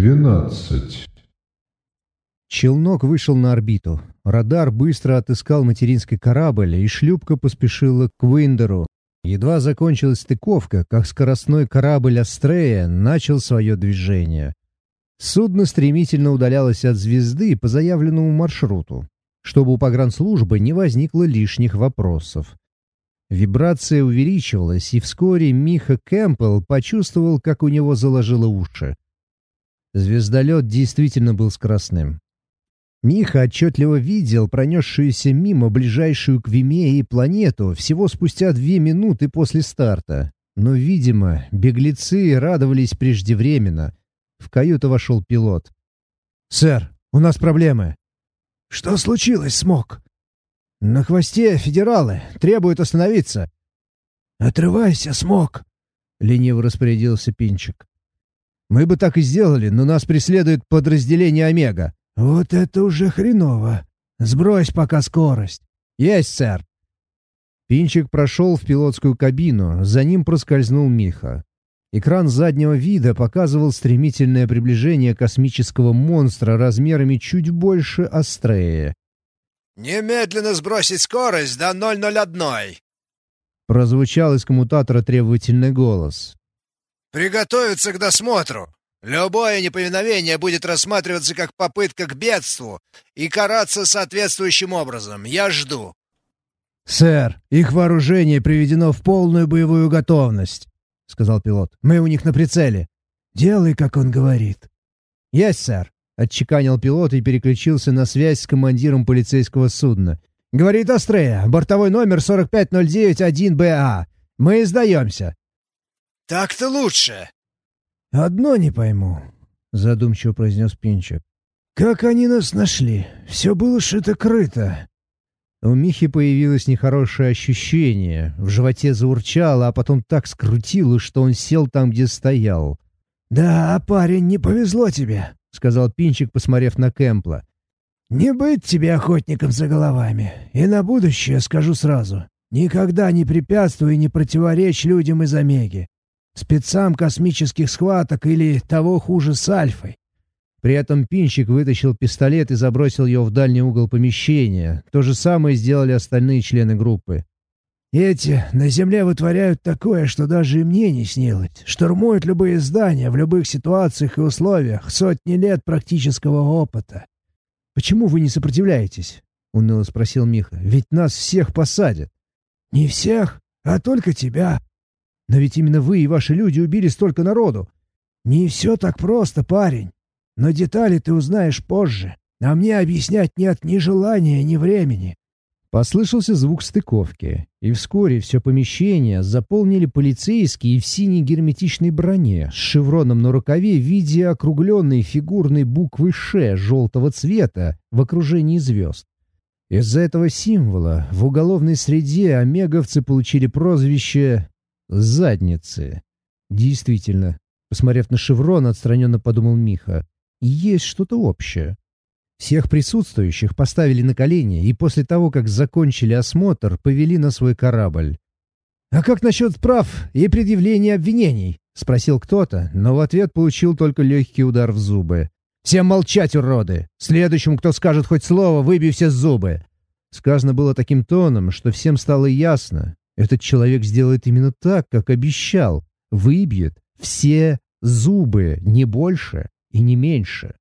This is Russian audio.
12. Челнок вышел на орбиту. Радар быстро отыскал материнский корабль, и шлюпка поспешила к Уиндеру. Едва закончилась стыковка, как скоростной корабль «Астрея» начал свое движение. Судно стремительно удалялось от звезды по заявленному маршруту, чтобы у погранслужбы не возникло лишних вопросов. Вибрация увеличивалась, и вскоре Миха Кэмпбелл почувствовал, как у него заложило уши. Звездолет действительно был скоростным. Миха отчетливо видел пронесшуюся мимо ближайшую к Вимеи планету всего спустя две минуты после старта. Но, видимо, беглецы радовались преждевременно. В каюту вошел пилот. «Сэр, у нас проблемы». «Что случилось, Смок?» «На хвосте федералы. Требуют остановиться». «Отрывайся, Смок», — лениво распорядился Пинчик. Мы бы так и сделали, но нас преследует подразделение Омега. Вот это уже хреново. Сбрось пока скорость. Есть, сэр. Пинчик прошел в пилотскую кабину, за ним проскользнул Миха. Экран заднего вида показывал стремительное приближение космического монстра размерами чуть больше Астрея. «Немедленно сбросить скорость до 001!» Прозвучал из коммутатора требовательный голос. Приготовиться к досмотру. Любое неповиновение будет рассматриваться как попытка к бедству и караться соответствующим образом. Я жду». «Сэр, их вооружение приведено в полную боевую готовность», — сказал пилот. «Мы у них на прицеле». «Делай, как он говорит». «Есть, сэр», — отчеканил пилот и переключился на связь с командиром полицейского судна. «Говорит Астрея, бортовой номер 45091БА. Мы сдаемся. «Так-то лучше!» «Одно не пойму», — задумчиво произнес Пинчик. «Как они нас нашли? Все было шито-крыто». У Михи появилось нехорошее ощущение. В животе заурчало, а потом так скрутило, что он сел там, где стоял. «Да, парень, не повезло тебе», — сказал Пинчик, посмотрев на Кэмпла. «Не быть тебе охотником за головами. И на будущее скажу сразу. Никогда не препятствуй и не противоречь людям из Омеги спецам космических схваток или того хуже с Альфой. При этом Пинчик вытащил пистолет и забросил его в дальний угол помещения. То же самое сделали остальные члены группы. «Эти на Земле вытворяют такое, что даже и мне не снилось. Штурмуют любые здания в любых ситуациях и условиях, сотни лет практического опыта». «Почему вы не сопротивляетесь?» — уныло спросил Миха. «Ведь нас всех посадят». «Не всех, а только тебя. Но ведь именно вы и ваши люди убили столько народу. Не все так просто, парень. Но детали ты узнаешь позже. А мне объяснять нет ни желания, ни времени. Послышался звук стыковки, и вскоре все помещение заполнили полицейские в синей герметичной броне с шевроном на рукаве в виде округленной фигурной буквы «Ш» желтого цвета в окружении звезд. Из-за этого символа в уголовной среде омеговцы получили прозвище задницы. Действительно, посмотрев на шеврон, отстраненно подумал Миха, есть что-то общее. Всех присутствующих поставили на колени и после того, как закончили осмотр, повели на свой корабль. «А как насчет прав и предъявления обвинений?» — спросил кто-то, но в ответ получил только легкий удар в зубы. «Всем молчать, уроды! Следующему, кто скажет хоть слово, выбей все зубы!» Сказано было таким тоном, что всем стало ясно. Этот человек сделает именно так, как обещал. Выбьет все зубы, не больше и не меньше.